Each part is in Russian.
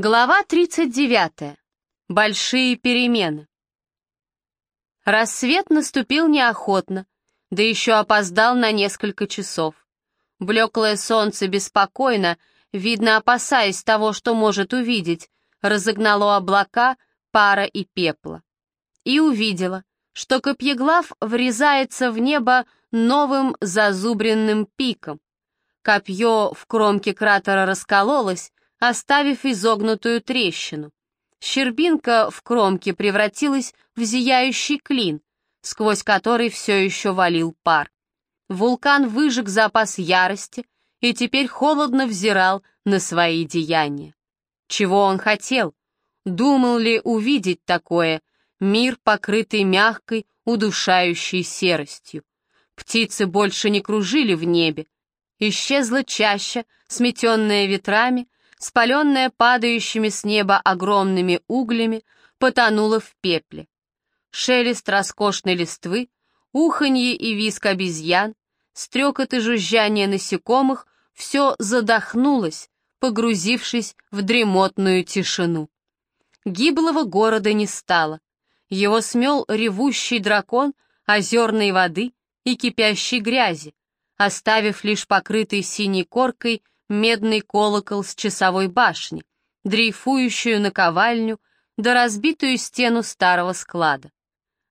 Глава 39. Большие перемены. Рассвет наступил неохотно, да еще опоздал на несколько часов. Блеклое солнце беспокойно, видно опасаясь того, что может увидеть, разогнало облака, пара и пепла. И увидела, что Копьеглав врезается в небо новым зазубренным пиком. Копье в кромке кратера раскололось, оставив изогнутую трещину. Щербинка в кромке превратилась в зияющий клин, сквозь который все еще валил пар. Вулкан выжег запас ярости и теперь холодно взирал на свои деяния. Чего он хотел? Думал ли увидеть такое? Мир, покрытый мягкой, удушающей серостью. Птицы больше не кружили в небе. Исчезла чаща, сметенная ветрами, спаленная падающими с неба огромными углями, потонула в пепле. Шелест роскошной листвы, уханье и виск обезьян, стрекот и жужжание насекомых — все задохнулось, погрузившись в дремотную тишину. Гиблого города не стало. Его смел ревущий дракон озерной воды и кипящей грязи, оставив лишь покрытый синей коркой медный колокол с часовой башни, дрейфующую наковальню да разбитую стену старого склада.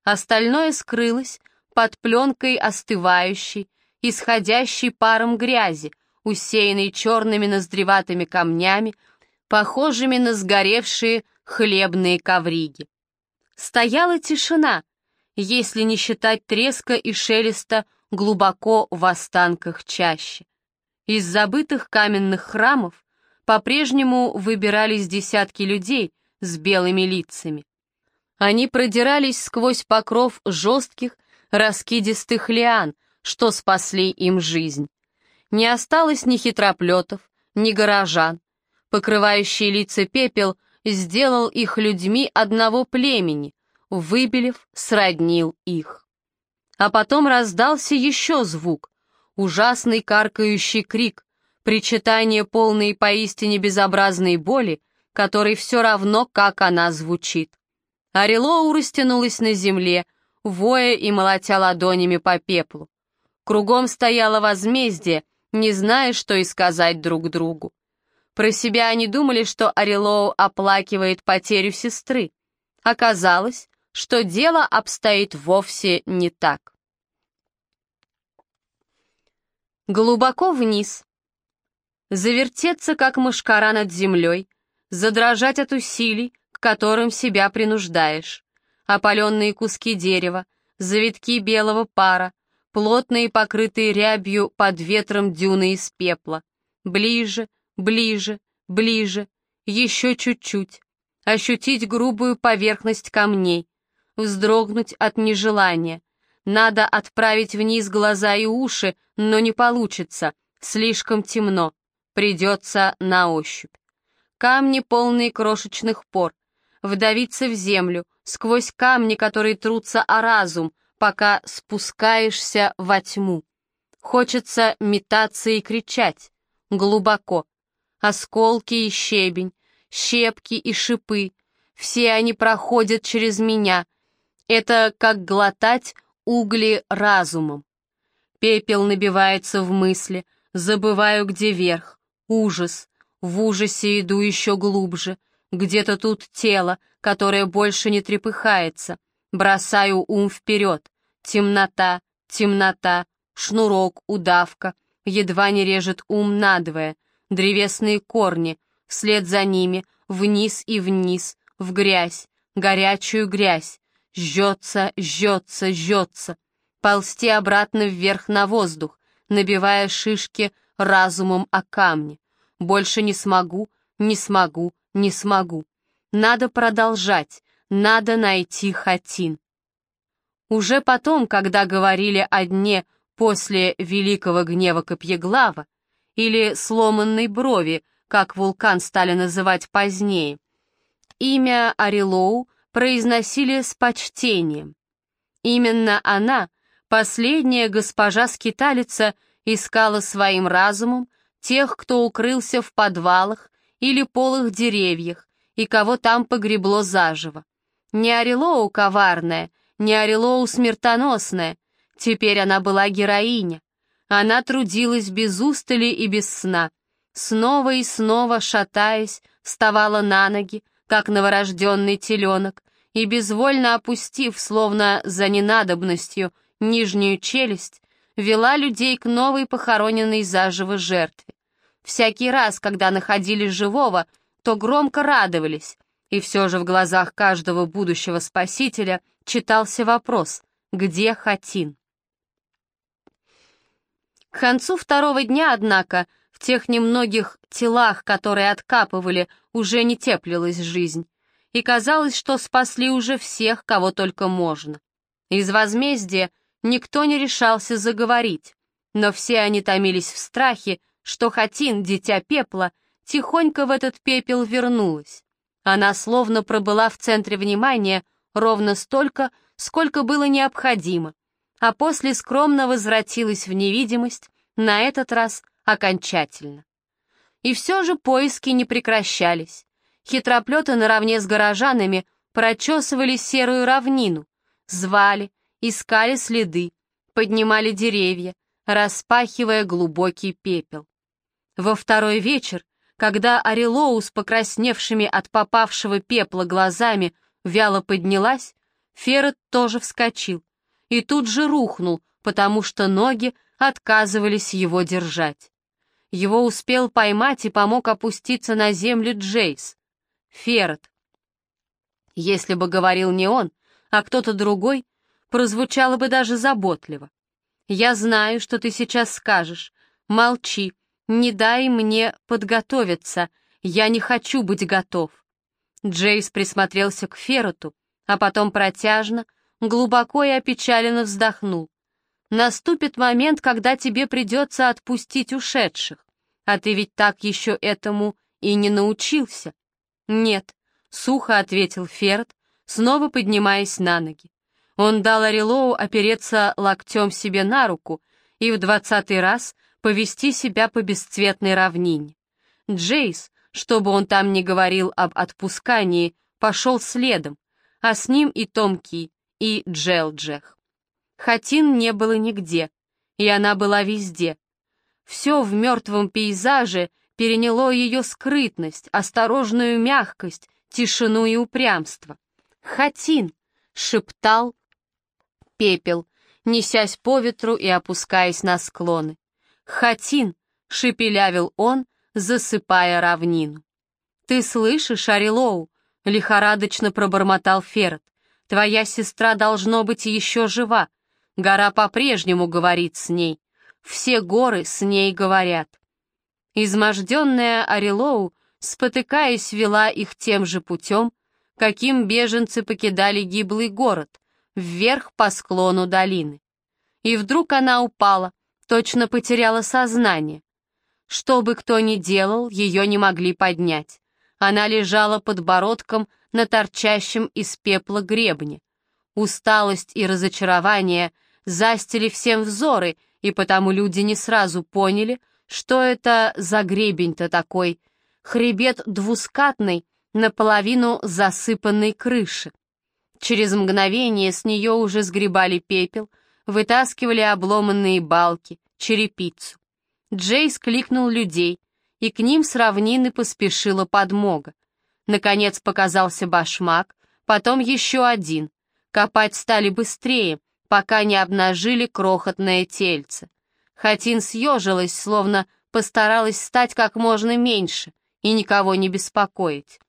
Остальное скрылось под пленкой остывающей, исходящей паром грязи, усеянной черными ноздреватыми камнями, похожими на сгоревшие хлебные ковриги. Стояла тишина, если не считать треска и шелеста глубоко в останках чаще. Из забытых каменных храмов по-прежнему выбирались десятки людей с белыми лицами. Они продирались сквозь покров жестких, раскидистых лиан, что спасли им жизнь. Не осталось ни хитроплетов, ни горожан. Покрывающий лица пепел сделал их людьми одного племени, выбелив, сроднил их. А потом раздался еще звук, ужасный каркающий крик, причитание полной поистине безобразной боли, которой все равно, как она звучит. Орелоу растянулась на земле, воя и молотя ладонями по пеплу. Кругом стояло возмездие, не зная, что и сказать друг другу. Про себя они думали, что Орелоу оплакивает потерю сестры. Оказалось, что дело обстоит вовсе не так. Глубоко вниз. Завертеться, как мышкара над землей, задрожать от усилий, к которым себя принуждаешь. Опаленные куски дерева, завитки белого пара, плотные покрытые рябью под ветром дюны из пепла. Ближе, ближе, ближе, еще чуть-чуть. Ощутить грубую поверхность камней, вздрогнуть от нежелания, надо отправить вниз глаза и уши, но не получится, слишком темно, придется на ощупь. Камни, полные крошечных пор, вдавиться в землю, сквозь камни, которые трутся о разум, пока спускаешься во тьму. Хочется метаться и кричать, глубоко. Осколки и щебень, щепки и шипы, все они проходят через меня. Это как глотать угли разумом. Пепел набивается в мысли, забываю, где верх. Ужас. В ужасе иду еще глубже. Где-то тут тело, которое больше не трепыхается. Бросаю ум вперед. Темнота, темнота, шнурок, удавка. Едва не режет ум надвое. Древесные корни. Вслед за ними, вниз и вниз, в грязь, горячую грязь жжется, жжется, жжется, ползти обратно вверх на воздух, набивая шишки разумом о камне. Больше не смогу, не смогу, не смогу. Надо продолжать, надо найти Хатин. Уже потом, когда говорили о дне после великого гнева Копьеглава, или сломанной брови, как вулкан стали называть позднее, имя Арилоу произносили с почтением. Именно она, последняя госпожа-скиталица, искала своим разумом тех, кто укрылся в подвалах или полых деревьях, и кого там погребло заживо. Не Орелоу коварная, не Орелоу смертоносная, теперь она была героиня. Она трудилась без устали и без сна, снова и снова шатаясь, вставала на ноги, как новорожденный теленок, и, безвольно опустив, словно за ненадобностью, нижнюю челюсть, вела людей к новой похороненной заживо жертве. Всякий раз, когда находили живого, то громко радовались, и все же в глазах каждого будущего спасителя читался вопрос «Где Хатин?». К концу второго дня, однако, в тех немногих телах, которые откапывали, уже не теплилась жизнь, и казалось, что спасли уже всех, кого только можно. Из возмездия никто не решался заговорить, но все они томились в страхе, что Хатин, дитя пепла, тихонько в этот пепел вернулась. Она словно пробыла в центре внимания ровно столько, сколько было необходимо, а после скромно возвратилась в невидимость, на этот раз окончательно. И все же поиски не прекращались. Хитроплеты наравне с горожанами прочесывали серую равнину, звали, искали следы, поднимали деревья, распахивая глубокий пепел. Во второй вечер, когда Орелоу с покрасневшими от попавшего пепла глазами вяло поднялась, Ферret тоже вскочил и тут же рухнул, потому что ноги отказывались его держать. Его успел поймать и помог опуститься на землю Джейс. Ферret. Если бы говорил не он, а кто-то другой, прозвучало бы даже заботливо. «Я знаю, что ты сейчас скажешь. Молчи, не дай мне подготовиться, я не хочу быть готов». Джейс присмотрелся к Фероту, а потом протяжно, глубоко и опечаленно вздохнул. «Наступит момент, когда тебе придется отпустить ушедших, а ты ведь так еще этому и не научился». «Нет», — сухо ответил Ферд, снова поднимаясь на ноги. Он дал Орелоу опереться локтем себе на руку и в двадцатый раз повести себя по бесцветной равнине. Джейс, что бы он там ни говорил об отпускании, пошел следом, а с ним и Том Ки, и Джелджех. Хатин не было нигде, и она была везде. Все в мертвом пейзаже переняло ее скрытность, осторожную мягкость, тишину и упрямство. «Хатин!» — шептал пепел, несясь по ветру и опускаясь на склоны. «Хатин!» — шепелявил он, засыпая равнину. «Ты слышишь, Арилоу?» — лихорадочно пробормотал Ферд. «Твоя сестра должно быть еще жива. Гора по-прежнему говорит с ней. Все горы с ней говорят». Изможденная Арилоу, спотыкаясь, вела их тем же путем, каким беженцы покидали гиблый город, вверх по склону долины. И вдруг она упала, точно потеряла сознание. Что бы кто ни делал, ее не могли поднять. Она лежала подбородком на торчащем из пепла гребне. Усталость и разочарование застили всем взоры, и потому люди не сразу поняли, что это за гребень-то такой, хребет двускатный, наполовину засыпанной крыши. Через мгновение с нее уже сгребали пепел, вытаскивали обломанные балки, черепицу. Джейс кликнул людей, и к ним с равнины поспешила подмога. Наконец показался башмак, потом еще один. Копать стали быстрее, пока не обнажили крохотное тельце. Хатин съежилась, словно постаралась стать как можно меньше и никого не беспокоить.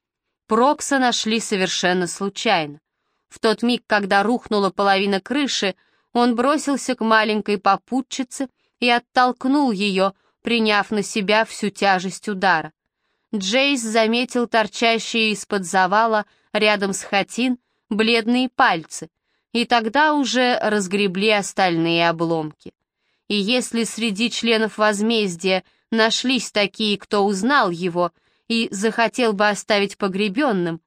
Прокса нашли совершенно случайно. В тот миг, когда рухнула половина крыши, он бросился к маленькой попутчице и оттолкнул ее, приняв на себя всю тяжесть удара. Джейс заметил торчащие из-под завала рядом с хатин бледные пальцы, и тогда уже разгребли остальные обломки. И если среди членов возмездия нашлись такие, кто узнал его и захотел бы оставить погребенным,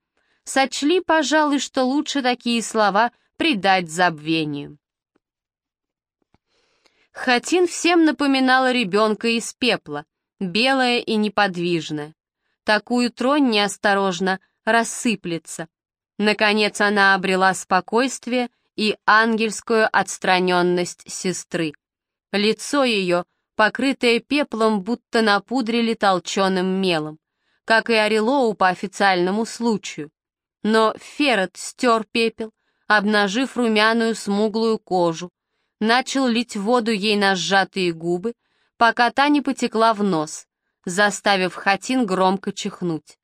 сочли, пожалуй, что лучше такие слова предать забвению. Хатин всем напоминала ребенка из пепла, белая и неподвижная. Такую тронь неосторожно, рассыплется. Наконец она обрела спокойствие и ангельскую отстраненность сестры. Лицо ее, покрытое пеплом, будто напудрили толченым мелом, как и Орелоу по официальному случаю. Но Ферret стер пепел, обнажив румяную смуглую кожу, начал лить воду ей на сжатые губы, пока та не потекла в нос, заставив Хатин громко чихнуть.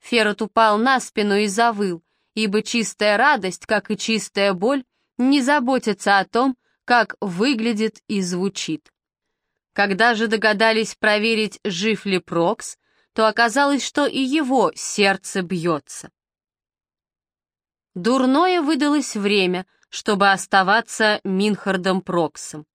Ферret упал на спину и завыл, ибо чистая радость, как и чистая боль, не заботится о том, как выглядит и звучит. Когда же догадались проверить, жив ли Прокс, то оказалось, что и его сердце бьется. Дурное выдалось время, чтобы оставаться Минхардом Проксом.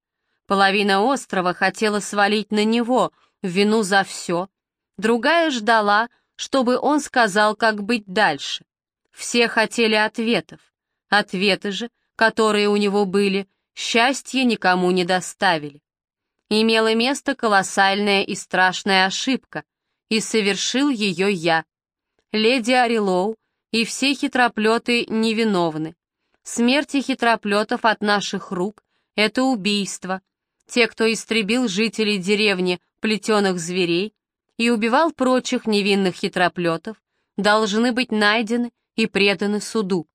Половина острова хотела свалить на него вину за все, другая ждала, чтобы он сказал, как быть дальше. Все хотели ответов. Ответы же, которые у него были, счастья никому не доставили. Имела место колоссальная и страшная ошибка, и совершил ее я. Леди Орелоу и все хитроплеты невиновны. Смерти хитроплетов от наших рук — это убийство. Те, кто истребил жителей деревни плетеных зверей и убивал прочих невинных хитроплетов, должны быть найдены и преданы суду.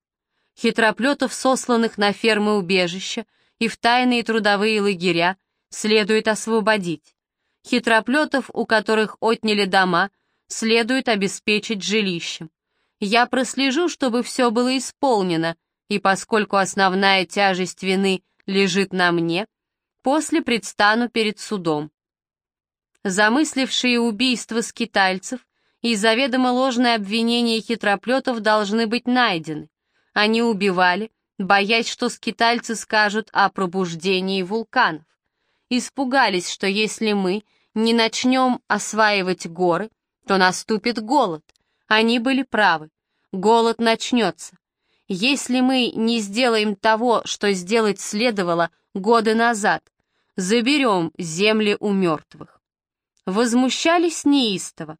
Хитроплетов, сосланных на фермы убежища и в тайные трудовые лагеря, следует освободить. Хитроплетов, у которых отняли дома, следует обеспечить жилищем. Я прослежу, чтобы все было исполнено, и поскольку основная тяжесть вины лежит на мне, после предстану перед судом. Замыслившие убийство скитальцев и заведомо ложные обвинения хитроплетов должны быть найдены. Они убивали, боясь, что скитальцы скажут о пробуждении вулканов. Испугались, что если мы не начнем осваивать горы, то наступит голод. Они были правы. Голод начнется. Если мы не сделаем того, что сделать следовало годы назад, заберем земли у мертвых. Возмущались неистово.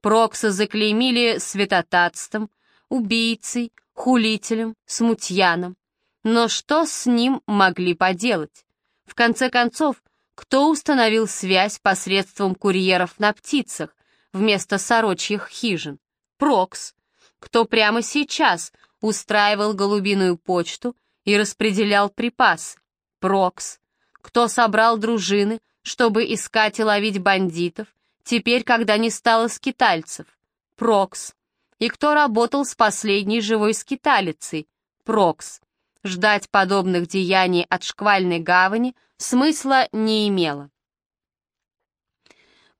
Прокса заклеймили святотатством, убийцей, хулителем, смутьяном. Но что с ним могли поделать? В конце концов, кто установил связь посредством курьеров на птицах вместо сорочьих хижин? Прокс. Кто прямо сейчас устраивал голубиную почту и распределял припасы. Прокс. Кто собрал дружины, чтобы искать и ловить бандитов, теперь, когда не стало скитальцев. Прокс. И кто работал с последней живой скиталицей. Прокс. Ждать подобных деяний от шквальной гавани смысла не имело.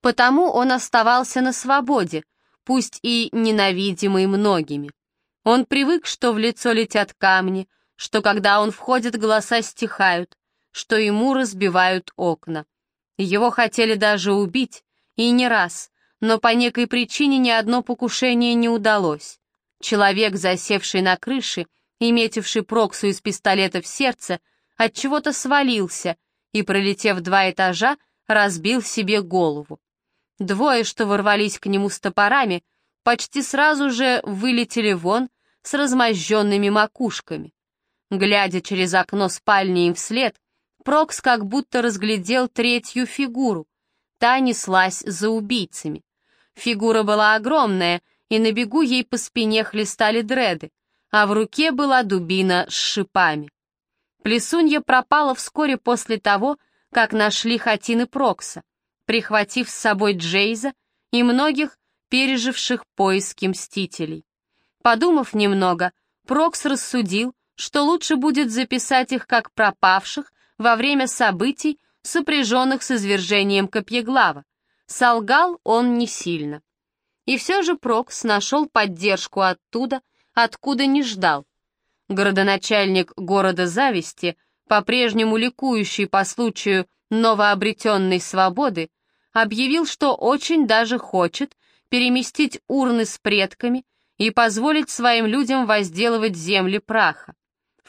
Потому он оставался на свободе, пусть и ненавидимый многими. Он привык, что в лицо летят камни, что когда он входит, голоса стихают, что ему разбивают окна. Его хотели даже убить, и не раз, но по некой причине ни одно покушение не удалось. Человек, засевший на крыше и метивший Проксу из пистолета в сердце, от чего то свалился и, пролетев два этажа, разбил себе голову. Двое, что ворвались к нему с топорами, почти сразу же вылетели вон с размозженными макушками. Глядя через окно спальни им вслед, Прокс как будто разглядел третью фигуру. Та неслась за убийцами. Фигура была огромная, и на бегу ей по спине хлестали дреды, а в руке была дубина с шипами. Плесунья пропала вскоре после того, как нашли хатины Прокса, прихватив с собой Джейза и многих переживших поиски мстителей. Подумав немного, Прокс рассудил, что лучше будет записать их как пропавших во время событий, сопряженных с извержением Копьеглава. Солгал он не сильно. И все же Прокс нашел поддержку оттуда, откуда не ждал. Городоначальник города Зависти, по-прежнему ликующий по случаю новообретенной свободы, объявил, что очень даже хочет переместить урны с предками и позволить своим людям возделывать земли праха.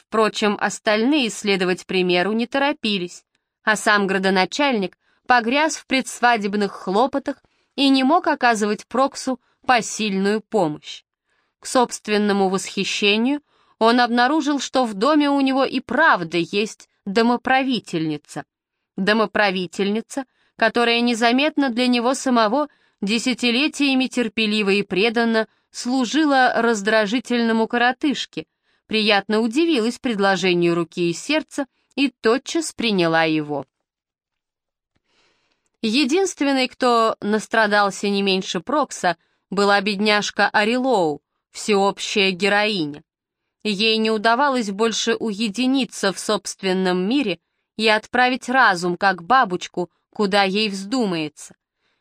Впрочем, остальные следовать примеру не торопились, а сам градоначальник погряз в предсвадебных хлопотах и не мог оказывать Проксу посильную помощь. К собственному восхищению он обнаружил, что в доме у него и правда есть домоправительница. Домоправительница, которая незаметно для него самого десятилетиями терпеливо и преданно служила раздражительному коротышке, приятно удивилась предложению руки и сердца и тотчас приняла его. Единственной, кто настрадался не меньше Прокса, была бедняжка Арилоу, всеобщая героиня. Ей не удавалось больше уединиться в собственном мире и отправить разум, как бабочку, куда ей вздумается.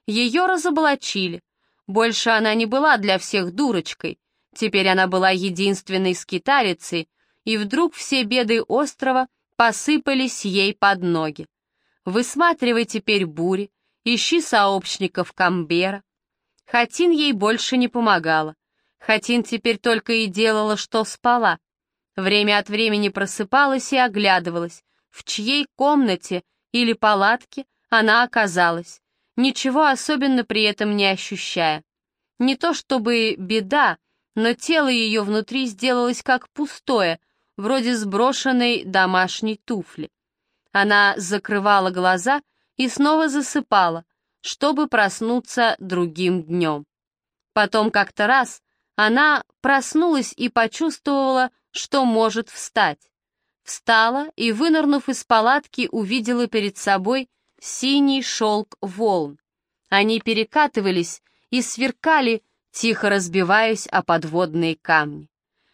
Ее разоблачили. Больше она не была для всех дурочкой. Теперь она была единственной скиталицей, и вдруг все беды острова посыпались ей под ноги. Высматривай теперь бури, ищи сообщников Камбера. Хатин ей больше не помогала. Хатин теперь только и делала, что спала. Время от времени просыпалась и оглядывалась, в чьей комнате или палатке она оказалась, ничего особенно при этом не ощущая. Не то чтобы беда, но тело ее внутри сделалось как пустое, вроде сброшенной домашней туфли. Она закрывала глаза и снова засыпала, чтобы проснуться другим днем. Потом как-то раз она проснулась и почувствовала, что может встать. Встала и, вынырнув из палатки, увидела перед собой синий шелк волн. Они перекатывались и сверкали, тихо разбиваясь о подводные камни.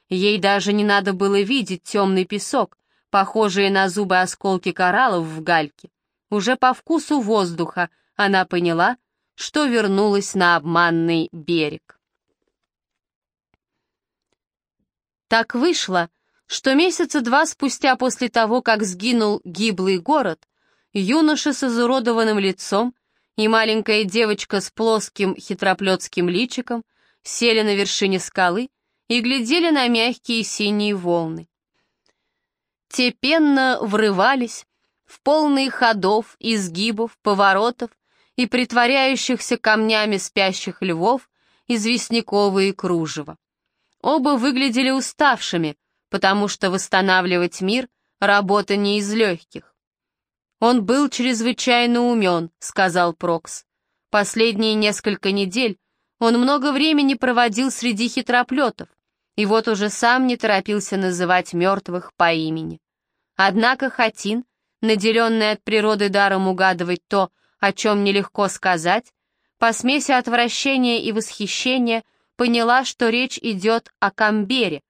Ей даже не надо было видеть темный песок, похожие на зубы осколки кораллов в гальке. Уже по вкусу воздуха она поняла, что вернулась на обманный берег. Так вышло, что месяца два спустя после того, как сгинул гиблый город, юноша с изуродованным лицом и маленькая девочка с плоским хитроплетским личиком сели на вершине скалы и глядели на мягкие синие волны. Те пенно врывались в полные ходов, изгибов, поворотов и притворяющихся камнями спящих львов известняковые кружева. Оба выглядели уставшими, потому что восстанавливать мир — работа не из легких. «Он был чрезвычайно умен», — сказал Прокс. «Последние несколько недель он много времени проводил среди хитроплетов, и вот уже сам не торопился называть мертвых по имени. Однако Хатин, наделенный от природы даром угадывать то, о чем нелегко сказать, по смеси отвращения и восхищения поняла, что речь идет о Камбере.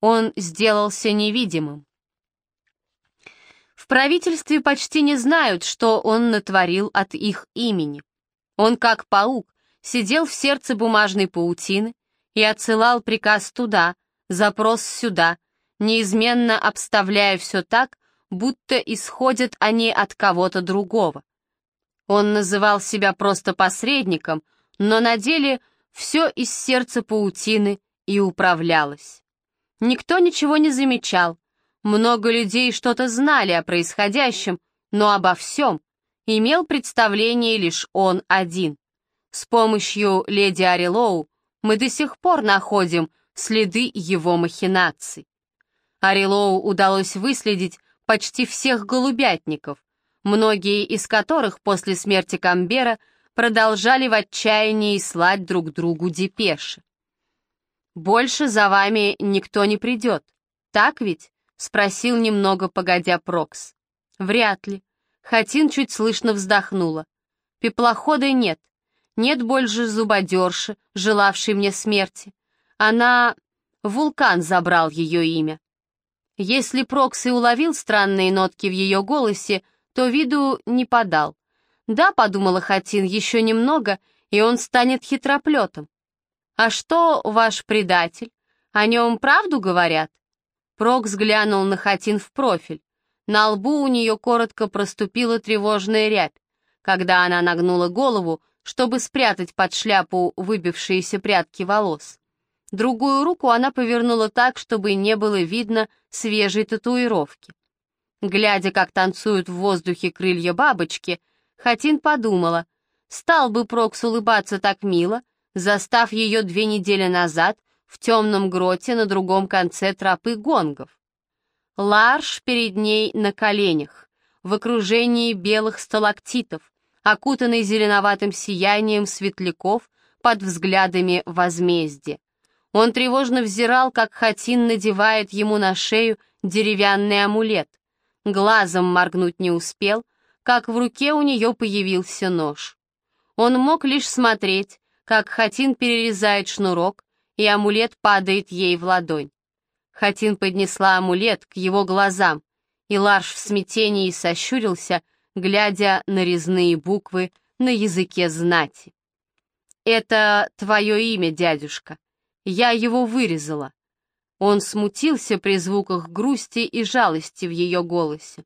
Он сделался невидимым. В правительстве почти не знают, что он натворил от их имени. Он, как паук, сидел в сердце бумажной паутины и отсылал приказ туда, запрос сюда, неизменно обставляя все так, будто исходят они от кого-то другого. Он называл себя просто посредником, но на деле все из сердца паутины и управлялось. Никто ничего не замечал, много людей что-то знали о происходящем, но обо всем имел представление лишь он один. С помощью леди Арилоу мы до сих пор находим следы его махинаций. Арилоу удалось выследить почти всех голубятников, многие из которых после смерти Камбера продолжали в отчаянии слать друг другу депеши. «Больше за вами никто не придет, так ведь?» — спросил немного погодя Прокс. «Вряд ли». Хатин чуть слышно вздохнула. «Пеплохода нет. Нет больше зубодерши, желавшей мне смерти. Она... Вулкан забрал ее имя. Если Прокс и уловил странные нотки в ее голосе, то виду не подал. «Да», — подумала Хатин, — «еще немного, и он станет хитроплетом». «А что ваш предатель? О нем правду говорят?» Прокс глянул на Хатин в профиль. На лбу у нее коротко проступила тревожная рябь. Когда она нагнула голову, чтобы спрятать под шляпу выбившиеся прядки волос. Другую руку она повернула так, чтобы не было видно свежей татуировки. Глядя, как танцуют в воздухе крылья бабочки, Хатин подумала, стал бы Прокс улыбаться так мило, застав ее две недели назад в темном гроте на другом конце тропы гонгов. Ларш перед ней на коленях, в окружении белых сталактитов, окутанный зеленоватым сиянием светляков под взглядами возмездия. Он тревожно взирал, как Хатин надевает ему на шею деревянный амулет. Глазом моргнуть не успел, как в руке у нее появился нож. Он мог лишь смотреть, как Хатин перерезает шнурок, и амулет падает ей в ладонь. Хатин поднесла амулет к его глазам, и Ларш в смятении сощурился, глядя на резные буквы на языке знати. «Это твое имя, дядюшка. Я его вырезала». Он смутился при звуках грусти и жалости в ее голосе.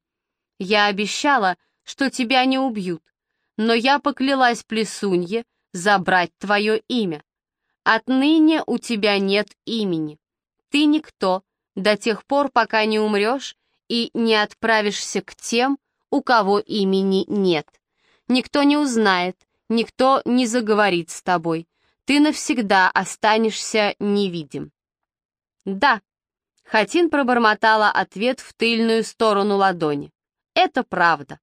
«Я обещала, что тебя не убьют, но я поклялась Плесунье забрать твое имя. Отныне у тебя нет имени. Ты никто до тех пор, пока не умрешь и не отправишься к тем, у кого имени нет. Никто не узнает, никто не заговорит с тобой. Ты навсегда останешься невидим. Да, Хатин пробормотала ответ в тыльную сторону ладони. Это правда.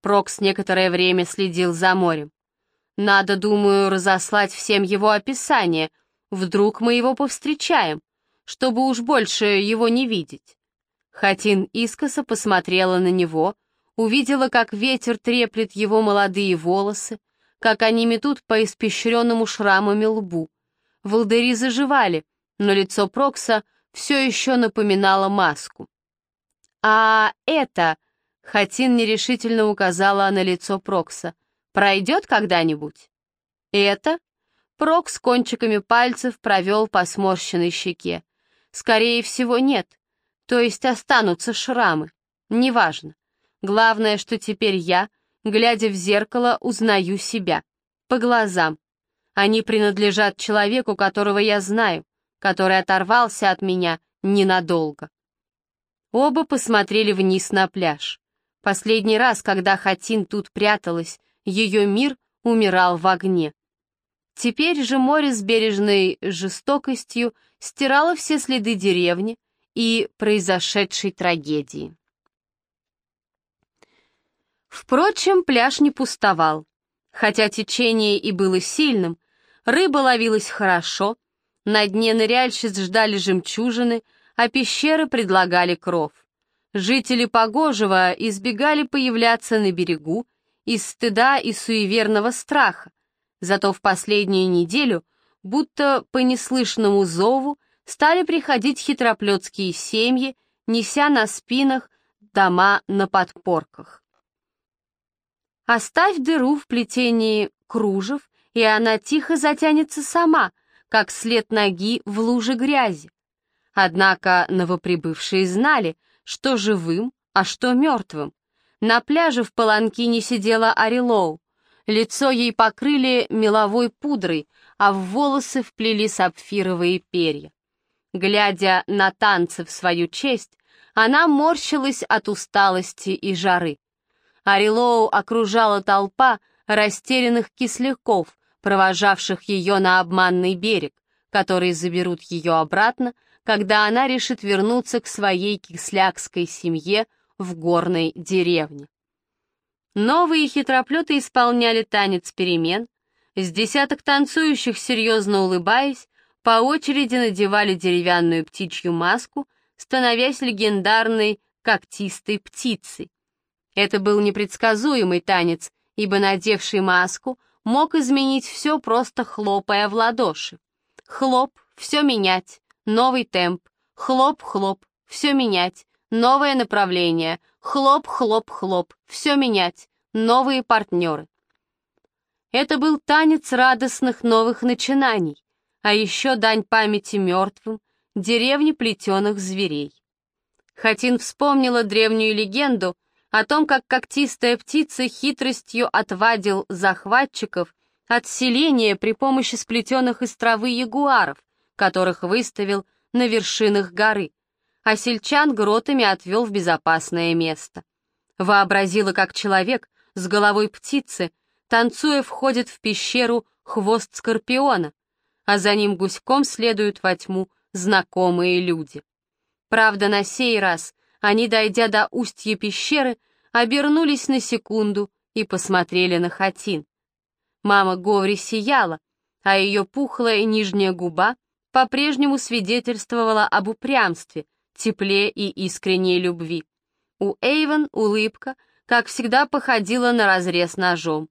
Прокс некоторое время следил за морем. Надо, думаю, разослать всем его описание. Вдруг мы его повстречаем, чтобы уж больше его не видеть. Хатин искоса посмотрела на него, увидела, как ветер треплет его молодые волосы, как они метут по испещренному шрамами лбу. Волдыри заживали, но лицо Прокса все еще напоминало маску. «А это...» — Хатин нерешительно указала на лицо Прокса. Пройдет когда-нибудь? Это? Прок с кончиками пальцев провел по сморщенной щеке. Скорее всего, нет. То есть останутся шрамы. Неважно. Главное, что теперь я, глядя в зеркало, узнаю себя. По глазам. Они принадлежат человеку, которого я знаю, который оторвался от меня ненадолго. Оба посмотрели вниз на пляж. Последний раз, когда Хатин тут пряталась, ее мир умирал в огне. Теперь же море с бережной жестокостью стирало все следы деревни и произошедшей трагедии. Впрочем, пляж не пустовал. Хотя течение и было сильным, рыба ловилась хорошо, на дне ныряльщиц ждали жемчужины, а пещеры предлагали кров. Жители Погожего избегали появляться на берегу, из стыда и суеверного страха. Зато в последнюю неделю, будто по неслышному зову, стали приходить хитроплетские семьи, неся на спинах дома на подпорках. Оставь дыру в плетении кружев, и она тихо затянется сама, как след ноги в луже грязи. Однако новоприбывшие знали, что живым, а что мертвым. На пляже в Паланкине сидела Арилоу. Лицо ей покрыли меловой пудрой, а в волосы вплели сапфировые перья. Глядя на танцы в свою честь, она морщилась от усталости и жары. Арилоу окружала толпа растерянных кисляков, провожавших ее на обманный берег, которые заберут ее обратно, когда она решит вернуться к своей кислякской семье в горной деревне. Новые хитроплеты исполняли танец перемен, с десяток танцующих, серьезно улыбаясь, по очереди надевали деревянную птичью маску, становясь легендарной когтистой птицей. Это был непредсказуемый танец, ибо надевший маску мог изменить все, просто хлопая в ладоши. Хлоп, все менять, новый темп, хлоп-хлоп, все менять, Новое направление. Хлоп-хлоп-хлоп. Все менять. Новые партнеры. Это был танец радостных новых начинаний, а еще дань памяти мертвым, деревни плетеных зверей. Хатин вспомнила древнюю легенду о том, как когтистая птица хитростью отвадил захватчиков от селения при помощи сплетенных из травы ягуаров, которых выставил на вершинах горы а сельчан гротами отвел в безопасное место. Вообразила, как человек с головой птицы, танцуя, входит в пещеру хвост скорпиона, а за ним гуськом следуют во тьму знакомые люди. Правда, на сей раз они, дойдя до устья пещеры, обернулись на секунду и посмотрели на Хатин. Мама Говри сияла, а ее пухлая нижняя губа по-прежнему свидетельствовала об упрямстве, тепле и искренней любви. У Эйвен улыбка, как всегда, походила на разрез ножом.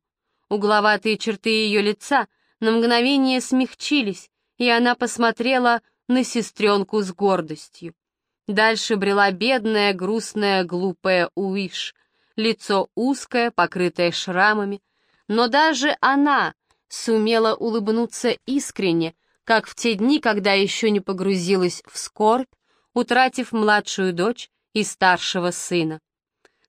Угловатые черты ее лица на мгновение смягчились, и она посмотрела на сестренку с гордостью. Дальше брела бедная, грустная, глупая Уиш, лицо узкое, покрытое шрамами, но даже она сумела улыбнуться искренне, как в те дни, когда еще не погрузилась в скорбь, утратив младшую дочь и старшего сына.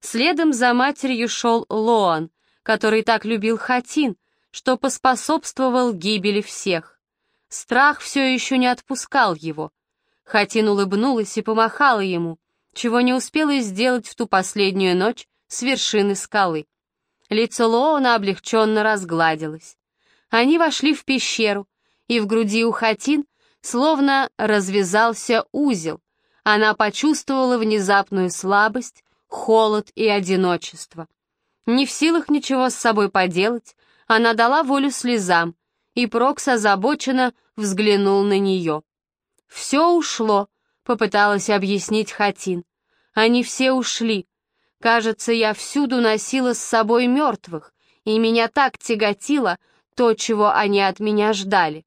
Следом за матерью шел Лоан, который так любил Хатин, что поспособствовал гибели всех. Страх все еще не отпускал его. Хатин улыбнулась и помахала ему, чего не успела сделать в ту последнюю ночь с вершины скалы. Лицо Лоуна облегченно разгладилось. Они вошли в пещеру, и в груди у Хатин словно развязался узел. Она почувствовала внезапную слабость, холод и одиночество. Не в силах ничего с собой поделать, она дала волю слезам, и Прокс озабоченно взглянул на нее. «Все ушло», — попыталась объяснить Хатин. «Они все ушли. Кажется, я всюду носила с собой мертвых, и меня так тяготило то, чего они от меня ждали.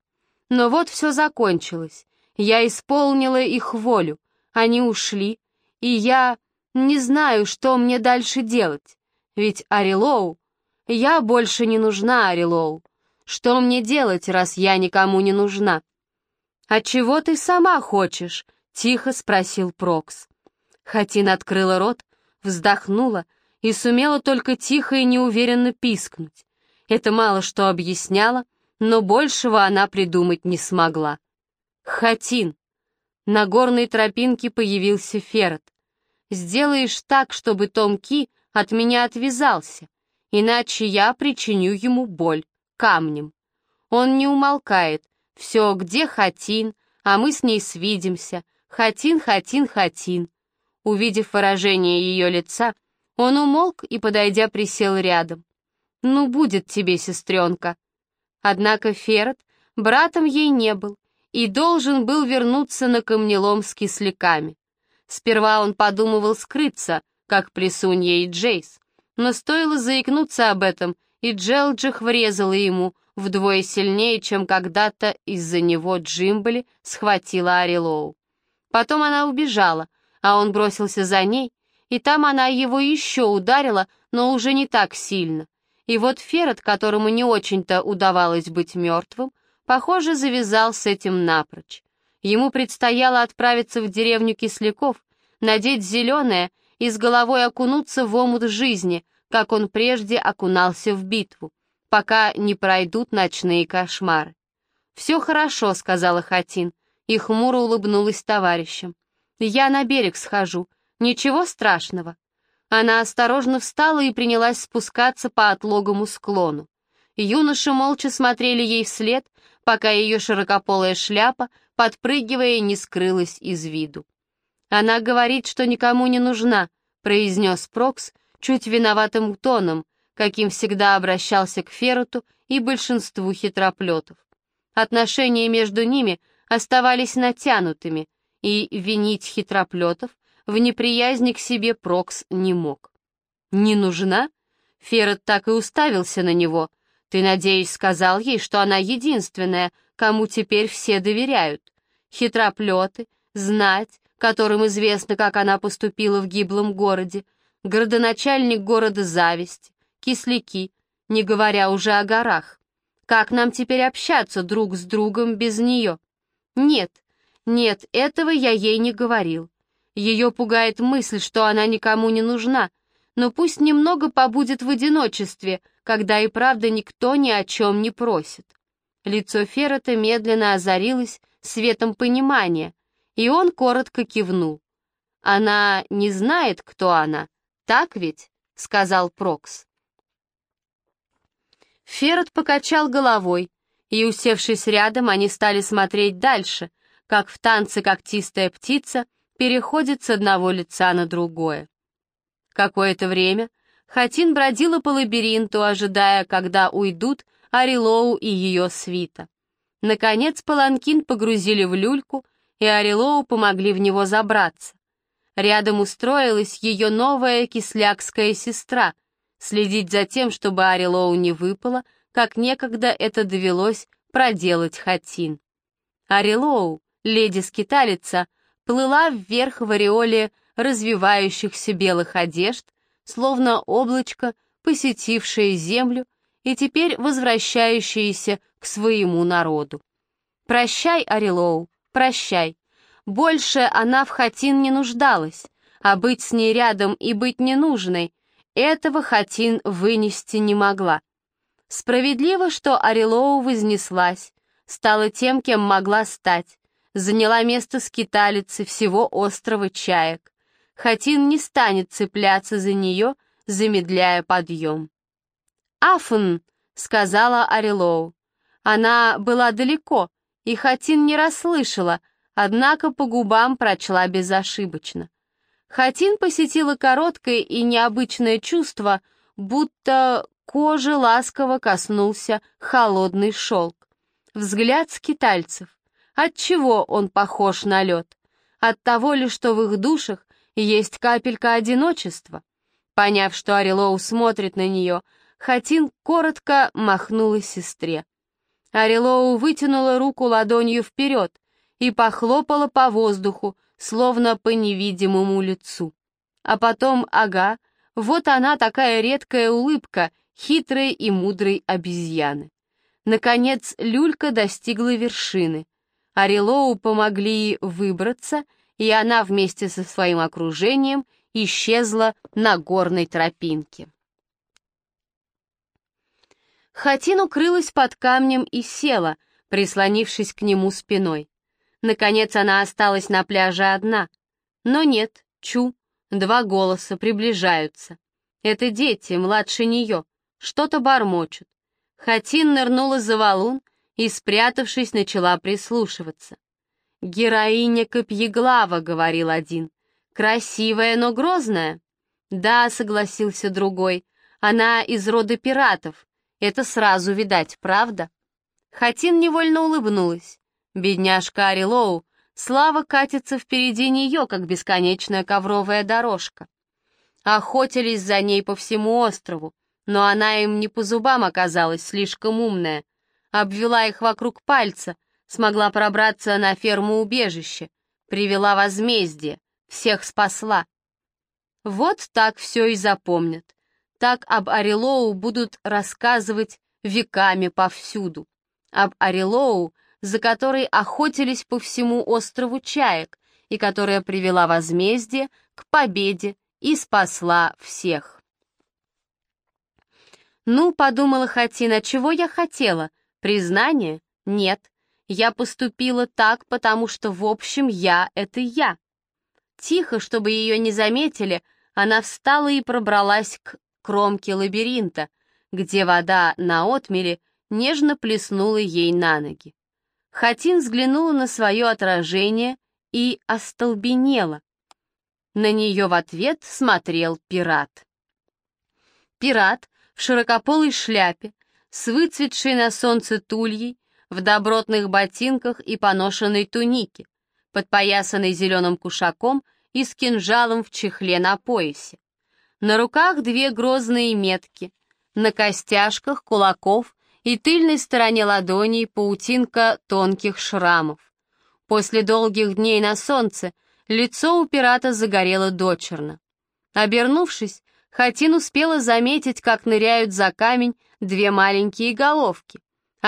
Но вот все закончилось. Я исполнила их волю. Они ушли, и я не знаю, что мне дальше делать. Ведь Арилоу... Я больше не нужна Арилоу. Что мне делать, раз я никому не нужна? «А чего ты сама хочешь?» — тихо спросил Прокс. Хатин открыла рот, вздохнула и сумела только тихо и неуверенно пискнуть. Это мало что объясняло, но большего она придумать не смогла. «Хатин!» На горной тропинке появился Ферret. «Сделаешь так, чтобы Том Ки от меня отвязался, иначе я причиню ему боль камнем. Он не умолкает. Все, где Хатин, а мы с ней свидимся. Хатин, Хатин, Хатин. Увидев выражение ее лица, он умолк и, подойдя, присел рядом. «Ну, будет тебе, сестренка». Однако Ферд братом ей не был и должен был вернуться на камнелом с кисляками. Сперва он подумывал скрыться, как Плесунья и Джейс, но стоило заикнуться об этом, и Джелджих врезала ему вдвое сильнее, чем когда-то из-за него Джимбли схватила Арилоу. Потом она убежала, а он бросился за ней, и там она его еще ударила, но уже не так сильно. И вот Ферret, которому не очень-то удавалось быть мертвым, похоже, завязал с этим напрочь. Ему предстояло отправиться в деревню кисляков, надеть зеленое и с головой окунуться в омут жизни, как он прежде окунался в битву, пока не пройдут ночные кошмары. «Все хорошо», — сказала Хатин, и хмуро улыбнулась товарищам. «Я на берег схожу. Ничего страшного». Она осторожно встала и принялась спускаться по отлогому склону. Юноши молча смотрели ей вслед, пока ее широкополая шляпа, подпрыгивая, не скрылась из виду. «Она говорит, что никому не нужна», — произнес Прокс чуть виноватым тоном, каким всегда обращался к Феруту и большинству хитроплетов. Отношения между ними оставались натянутыми, и винить хитроплетов в неприязни к себе Прокс не мог. «Не нужна?» Феррет так и уставился на него. «Ты, надеюсь, сказал ей, что она единственная, кому теперь все доверяют. Хитроплеты, знать, которым известно, как она поступила в гиблом городе, городоначальник города Зависть, кисляки, не говоря уже о горах. Как нам теперь общаться друг с другом без нее? Нет, нет, этого я ей не говорил. Ее пугает мысль, что она никому не нужна, но пусть немного побудет в одиночестве, когда и правда никто ни о чем не просит. Лицо Феррета медленно озарилось светом понимания, и он коротко кивнул. «Она не знает, кто она, так ведь?» — сказал Прокс. Феррет покачал головой, и, усевшись рядом, они стали смотреть дальше, как в танце когтистая птица переходит с одного лица на другое. Какое-то время Хатин бродила по лабиринту, ожидая, когда уйдут Арилоу и ее свита. Наконец паланкин погрузили в люльку, и Арилоу помогли в него забраться. Рядом устроилась ее новая кислякская сестра, следить за тем, чтобы Арилоу не выпало, как некогда это довелось проделать Хатин. Арилоу, леди-скиталица, плыла вверх в ореоле развивающихся белых одежд, словно облачко, посетившее землю и теперь возвращающееся к своему народу. «Прощай, Арилоу, прощай. Больше она в Хатин не нуждалась, а быть с ней рядом и быть ненужной — этого Хатин вынести не могла. Справедливо, что Арилоу вознеслась, стала тем, кем могла стать, заняла место скиталицы всего острова Чаек. Хатин не станет цепляться за нее, замедляя подъем. «Афн!» — сказала Арилоу. Она была далеко, и Хатин не расслышала, однако по губам прочла безошибочно. Хатин посетила короткое и необычное чувство, будто кожи ласково коснулся холодный шелк. Взгляд скитальцев. От чего он похож на лед? От того ли, что в их душах есть капелька одиночества? Поняв, что Арилоу смотрит на нее, Хатин коротко махнула сестре. Арилоу вытянула руку ладонью вперед и похлопала по воздуху, словно по невидимому лицу. А потом, ага, вот она такая редкая улыбка хитрой и мудрой обезьяны. Наконец люлька достигла вершины. Арилоу помогли выбраться, и она вместе со своим окружением исчезла на горной тропинке. Хатин укрылась под камнем и села, прислонившись к нему спиной. Наконец она осталась на пляже одна. Но нет, чу, два голоса приближаются. Это дети, младше нее, что-то бормочут. Хатин нырнула за валун и, спрятавшись, начала прислушиваться. «Героиня Копьеглава», — говорил один. «Красивая, но грозная». «Да», — согласился другой, — «она из рода пиратов. Это сразу видать, правда?» Хатин невольно улыбнулась. Бедняжка Арилоу, слава катится впереди нее, как бесконечная ковровая дорожка. Охотились за ней по всему острову, но она им не по зубам оказалась, слишком умная. Обвела их вокруг пальца, смогла пробраться на ферму-убежище, привела возмездие, всех спасла. Вот так все и запомнят. Так об Арилоу будут рассказывать веками повсюду. Об Арилоу, за которой охотились по всему острову Чаек, и которая привела возмездие к победе и спасла всех. «Ну, — подумала Хатина, — чего я хотела? Признание? Нет. Я поступила так, потому что, в общем, я — это я». Тихо, чтобы ее не заметили, она встала и пробралась к кромке лабиринта, где вода на отмеле нежно плеснула ей на ноги. Хатин взглянула на свое отражение и остолбенела. На нее в ответ смотрел пират. Пират в широкополой шляпе, с выцветшей на солнце тульей, в добротных ботинках и поношенной тунике, подпоясанной зеленым кушаком и с кинжалом в чехле на поясе. На руках две грозные метки, на костяшках, кулаков и тыльной стороне ладоней паутинка тонких шрамов. После долгих дней на солнце лицо у пирата загорело дочерно. Обернувшись, Хатин успела заметить, как ныряют за камень две маленькие головки.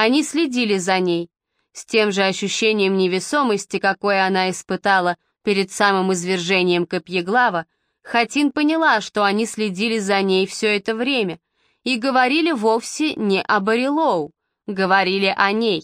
Они следили за ней. С тем же ощущением невесомости, какое она испытала перед самым извержением Копьеглава, Хатин поняла, что они следили за ней все это время и говорили вовсе не о Барилоу, говорили о ней.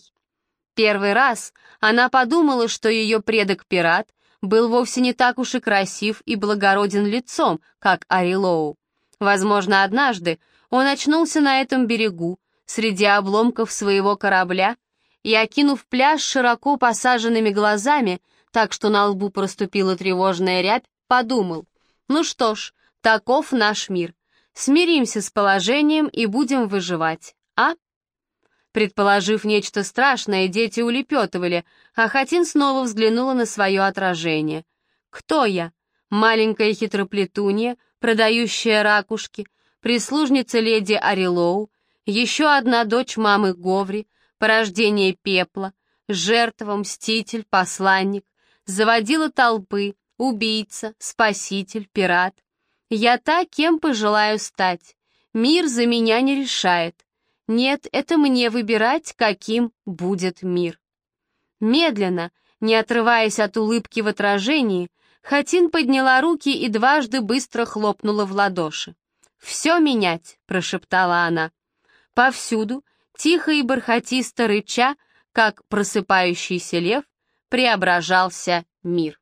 Первый раз она подумала, что ее предок-пират был вовсе не так уж и красив и благороден лицом, как Арилоу. Возможно, однажды он очнулся на этом берегу, среди обломков своего корабля, и, окинув пляж широко посаженными глазами, так что на лбу проступила тревожная рябь, подумал, ну что ж, таков наш мир. Смиримся с положением и будем выживать, а? Предположив нечто страшное, дети улепетывали, а Хатин снова взглянула на свое отражение. «Кто я? Маленькая хитроплетунья, продающая ракушки, прислужница леди Арилоу, еще одна дочь мамы Говри, порождение пепла, жертва, мститель, посланник, заводила толпы, убийца, спаситель, пират. Я та, кем пожелаю стать. Мир за меня не решает. Нет, это мне выбирать, каким будет мир. Медленно, не отрываясь от улыбки в отражении, Хатин подняла руки и дважды быстро хлопнула в ладоши. «Все менять», — прошептала она. Повсюду, тихо и бархатисто рыча, как просыпающийся лев, преображался мир.